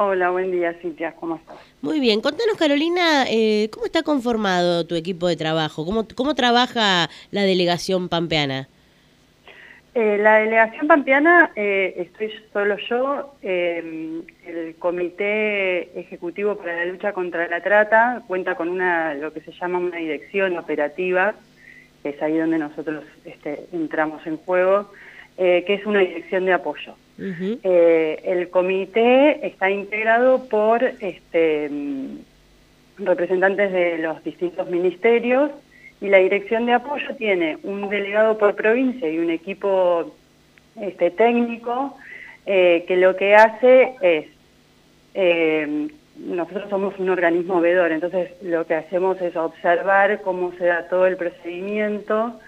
Hola, buen día, Cintia, ¿cómo estás? Muy bien, contanos, Carolina, eh, ¿cómo está conformado tu equipo de trabajo? ¿Cómo, cómo trabaja la delegación pampeana? Eh, la delegación pampeana eh, estoy solo yo, eh, el Comité Ejecutivo para la Lucha contra la Trata cuenta con una lo que se llama una dirección operativa, que es ahí donde nosotros este, entramos en juego, que es una dirección de apoyo. el comité está integrado por este, representantes de los distintos ministerios, y la dirección de apoyo tiene un delegado por provincia y un equipo este, técnico eh, que lo que hace es, eh, nosotros somos un organismo vedor, entonces lo que hacemos es observar cómo se da todo el procedimiento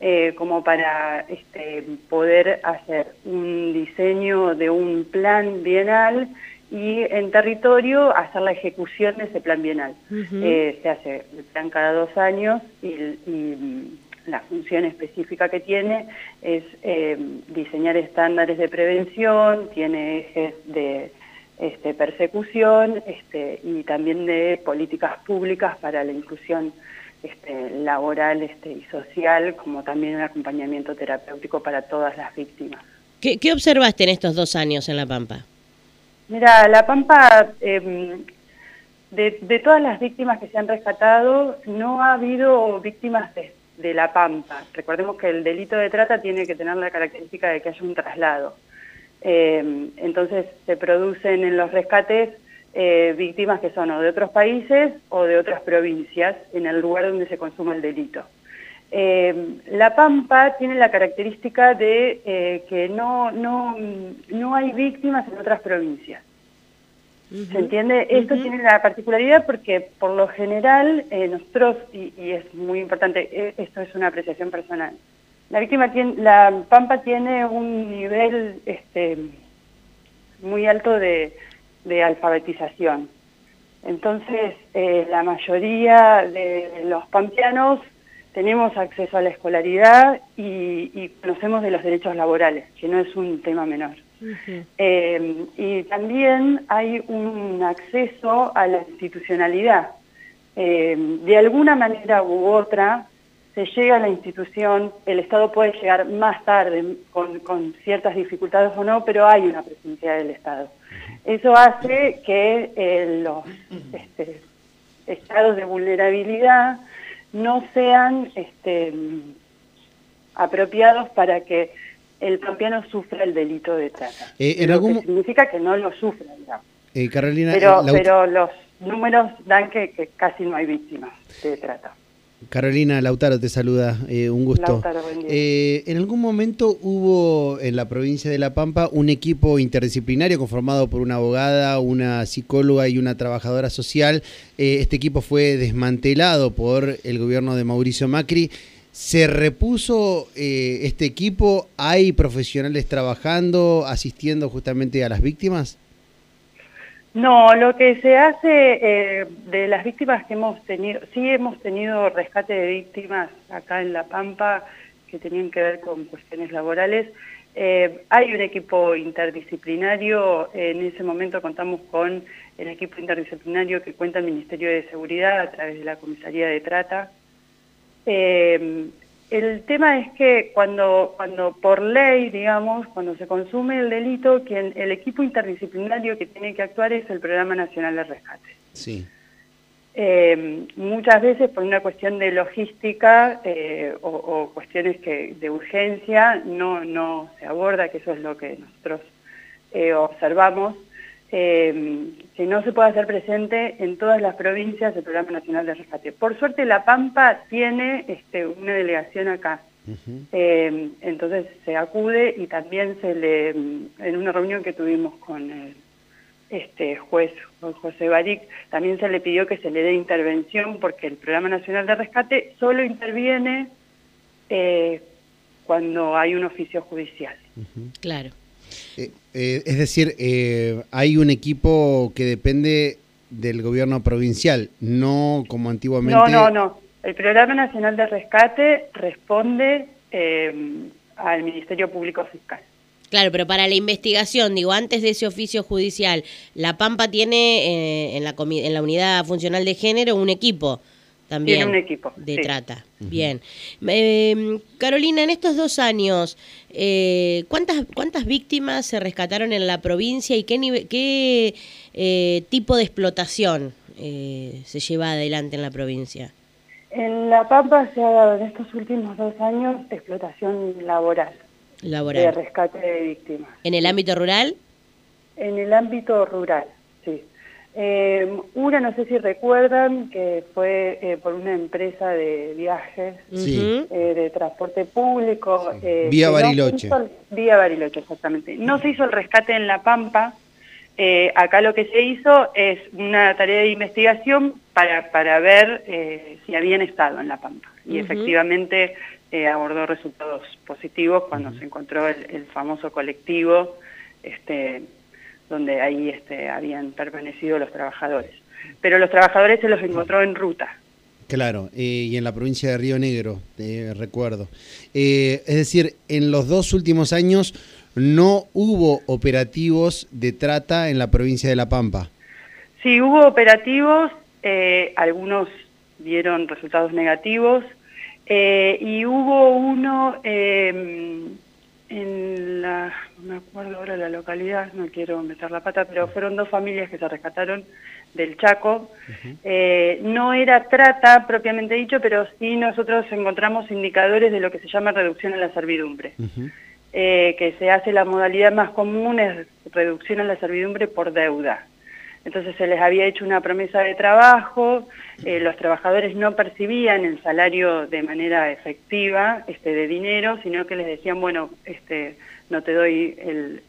eh, como para este, poder hacer un diseño de un plan bienal y en territorio hacer la ejecución de ese plan bienal. Eh, se hace el plan cada dos años y, mm, la función específica que tiene es eh, diseñar estándares de prevención, tiene ejes de este, persecución este, y también de políticas públicas para la inclusión este, laboral este, y social, como también un acompañamiento terapéutico para todas las víctimas. ¿Qué, qué observaste en estos dos años en La Pampa? Mira, La Pampa, em, de, todas las víctimas que se han rescatado, no ha habido víctimas de, La Pampa. Recordemos que el delito de trata tiene que tener la característica de que haya un traslado. Em, entonces se producen en los rescates eh, víctimas que son o de otros países o de otras provincias en el lugar donde se consuma el delito. Eh, la Pampa tiene la característica de eh, que no, no, no hay víctimas en otras provincias. ¿Se entiende? Esto tiene la particularidad porque por lo general eh, nosotros, y, es muy importante, esto es una apreciación personal, la víctima tiene, la Pampa tiene un nivel este, muy alto de, de alfabetización. Entonces, la mayoría de los pampeanos tenemos acceso a la escolaridad y, conocemos de los derechos laborales, que no es un tema menor. Eh, y también hay un acceso a la institucionalidad. Eh, de alguna manera u otra, se llega a la institución, el Estado puede llegar más tarde con, ciertas dificultades o no, pero hay una presencia del Estado. Eso hace que eh, los este, estados de vulnerabilidad no sean este, apropiados para que el pampeano sufra el delito de trata. Eh, en algún... significa que no lo sufra, digamos. Eh, Carolina, pero, pero los números dan que, casi no hay víctimas de trata. Carolina Lautaro te saluda, un gusto. en algún momento hubo en la provincia de La Pampa un equipo interdisciplinario conformado por una abogada, una psicóloga y una trabajadora social. este equipo fue desmantelado por el gobierno de Mauricio Macri. ¿Se repuso este equipo? ¿Hay profesionales trabajando, asistiendo justamente a las víctimas? No, lo que se hace eh, de las víctimas que hemos tenido, sí hemos tenido rescate de víctimas acá en La Pampa que tenían que ver con cuestiones laborales. Eh, hay un equipo interdisciplinario, en ese momento contamos con el equipo interdisciplinario que cuenta el Ministerio de Seguridad a través de la Comisaría de Trata. Eh, el tema es que cuando, cuando por ley, digamos, cuando se consume el delito, quien, el equipo interdisciplinario que tiene que actuar es el Programa Nacional de Rescate. Sí. Eh, muchas veces por una cuestión de logística eh, o, cuestiones que, de urgencia no, no se aborda, que eso es lo que nosotros eh, observamos, eh, que no se puede hacer presente en todas las provincias del Programa Nacional de Rescate. Por suerte La Pampa tiene este, una delegación acá, eh, entonces se acude y también se le, en una reunión que tuvimos con el este, juez José Baric, también se le pidió que se le dé intervención porque el Programa Nacional de Rescate solo interviene eh, cuando hay un oficio judicial. Claro. Eh, eh, es decir, eh, hay un equipo que depende del gobierno provincial, no como antiguamente... No, no, no. El Programa Nacional de Rescate responde al Ministerio Público Fiscal. Claro, pero para la investigación, digo, antes de ese oficio judicial, La Pampa tiene eh, en, la en la unidad funcional de género un equipo también. Tiene un equipo. De trata. Bien. Em, Carolina, en estos dos años, eh, ¿cuántas, ¿cuántas víctimas se rescataron en la provincia y qué, qué eh, tipo de explotación se lleva adelante en la provincia? En La Pampa se ha dado en estos últimos dos años explotación laboral. Laboral. De rescate de víctimas. ¿En el ámbito rural? En el ámbito rural, sí. Eh, una, no sé si recuerdan, que fue eh, por una empresa de viajes, eh, de transporte público. Eh, vía Bariloche. vía Bariloche, exactamente. No se hizo el rescate en La Pampa. acá lo que se hizo es una tarea de investigación para, para ver si habían estado en La Pampa. Y efectivamente abordó resultados positivos cuando se encontró el, el famoso colectivo este, donde ahí este, habían permanecido los trabajadores. Pero los trabajadores se los encontró en ruta. Claro, eh, y en la provincia de Río Negro, eh, recuerdo. Eh, es decir, en los dos últimos años no hubo operativos de trata en la provincia de La Pampa. Sí, hubo operativos, algunos dieron resultados negativos, y hubo uno en la, no me acuerdo ahora la localidad, no quiero meter la pata, pero fueron dos familias que se rescataron del Chaco. Eh, no era trata propiamente dicho, pero sí nosotros encontramos indicadores de lo que se llama reducción en la servidumbre. Eh, que se hace la modalidad más común es reducción en la servidumbre por deuda. Entonces se les había hecho una promesa de trabajo, eh, los trabajadores no percibían el salario de manera efectiva este, de dinero, sino que les decían, bueno, este, no te doy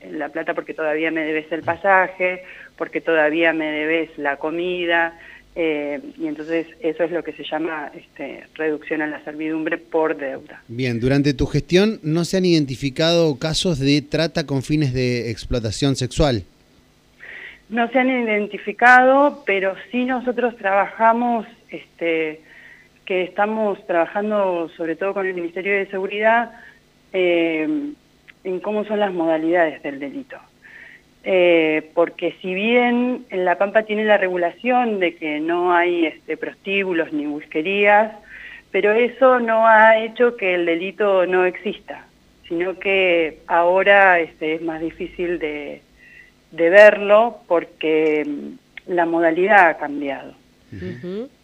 la plata porque todavía me debes el pasaje, porque todavía me debes la comida, eh, y entonces eso es lo que se llama este, reducción a la servidumbre por deuda. Bien, durante tu gestión no se han identificado casos de trata con fines de explotación sexual. No se han identificado, pero sí nosotros trabajamos, este, que estamos trabajando sobre todo con el Ministerio de Seguridad, eh, en cómo son las modalidades del delito. Eh, porque si bien en La Pampa tiene la regulación de que no hay este, prostíbulos ni busquerías, pero eso no ha hecho que el delito no exista, sino que ahora este, es más difícil de, de verlo porque mm, la modalidad ha cambiado.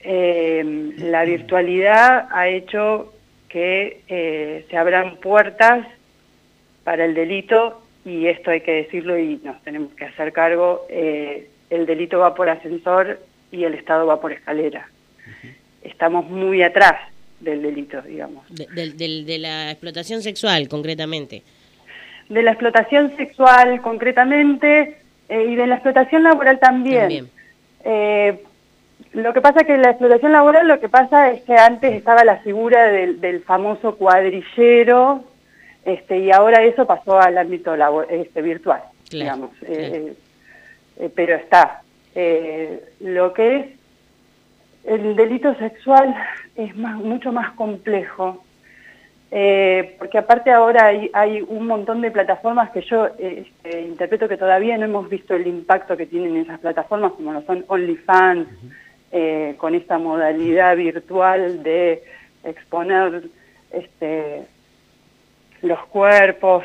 Eh, la virtualidad ha hecho que eh, se abran puertas para el delito y esto hay que decirlo y nos tenemos que hacer cargo, eh, el delito va por ascensor y el Estado va por escalera. Estamos muy atrás del delito, digamos. de la explotación sexual, concretamente de la explotación sexual concretamente eh, y de la explotación laboral también. Eh, lo que pasa es que la explotación laboral lo que pasa es que antes estaba la figura del, famoso cuadrillero este, y ahora eso pasó al ámbito este, virtual, digamos. Eh, pero está. lo que es el delito sexual es más, mucho más complejo eh, porque aparte ahora hay, un montón de plataformas que yo eh, este, interpreto que todavía no hemos visto el impacto que tienen esas plataformas, como lo son OnlyFans, eh, con esta modalidad virtual de exponer este, los cuerpos,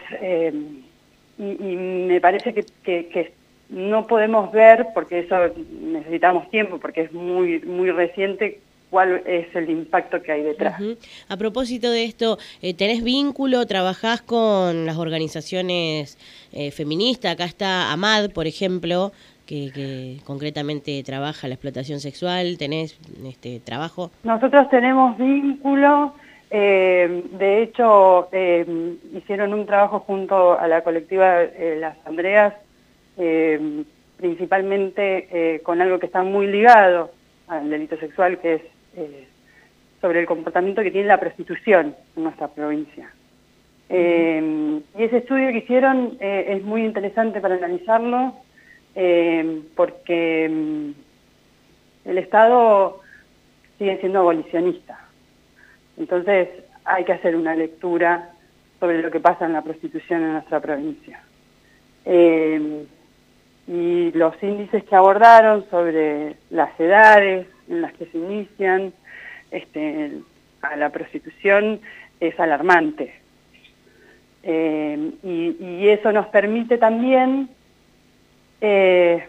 y, me parece que, que, no podemos ver, porque eso necesitamos tiempo, porque es muy, muy reciente, cuál es el impacto que hay detrás. A propósito de esto, eh, ¿tenés vínculo, trabajás con las organizaciones eh, feministas? Acá está AMAD, por ejemplo, que, concretamente trabaja la explotación sexual. ¿Tenés este trabajo? Nosotros tenemos vínculo. Eh, de hecho, hicieron un trabajo junto a la colectiva Las Andreas, principalmente con algo que está muy ligado al delito sexual, que es eh, sobre el comportamiento que tiene la prostitución en nuestra provincia. Eh, y ese estudio que hicieron eh, es muy interesante para analizarlo porque mm, el Estado sigue siendo abolicionista. Entonces hay que hacer una lectura sobre lo que pasa en la prostitución en nuestra provincia. Y los índices que abordaron sobre las edades en las que se inician este, a la prostitución es alarmante. Eh, y, eso nos permite también, eh,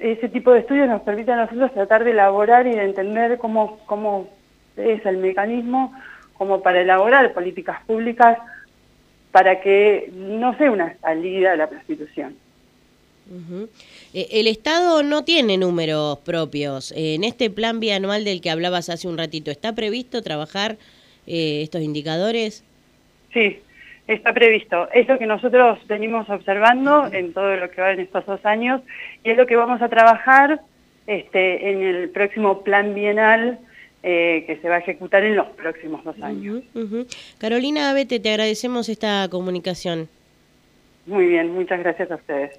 ese tipo de estudios nos permite a nosotros tratar de elaborar y de entender cómo, cómo es el mecanismo como para elaborar políticas públicas para que no sea una salida a la prostitución. Eh, el Estado no tiene números propios. En este plan bianual del que hablabas hace un ratito, ¿está previsto trabajar eh, estos indicadores? Sí, está previsto. Es lo que nosotros venimos observando en todo lo que va en estos dos años y es lo que vamos a trabajar este, en el próximo plan bienal eh, que se va a ejecutar en los próximos dos años. Carolina Abete, te agradecemos esta comunicación. Muy bien, muchas gracias a ustedes.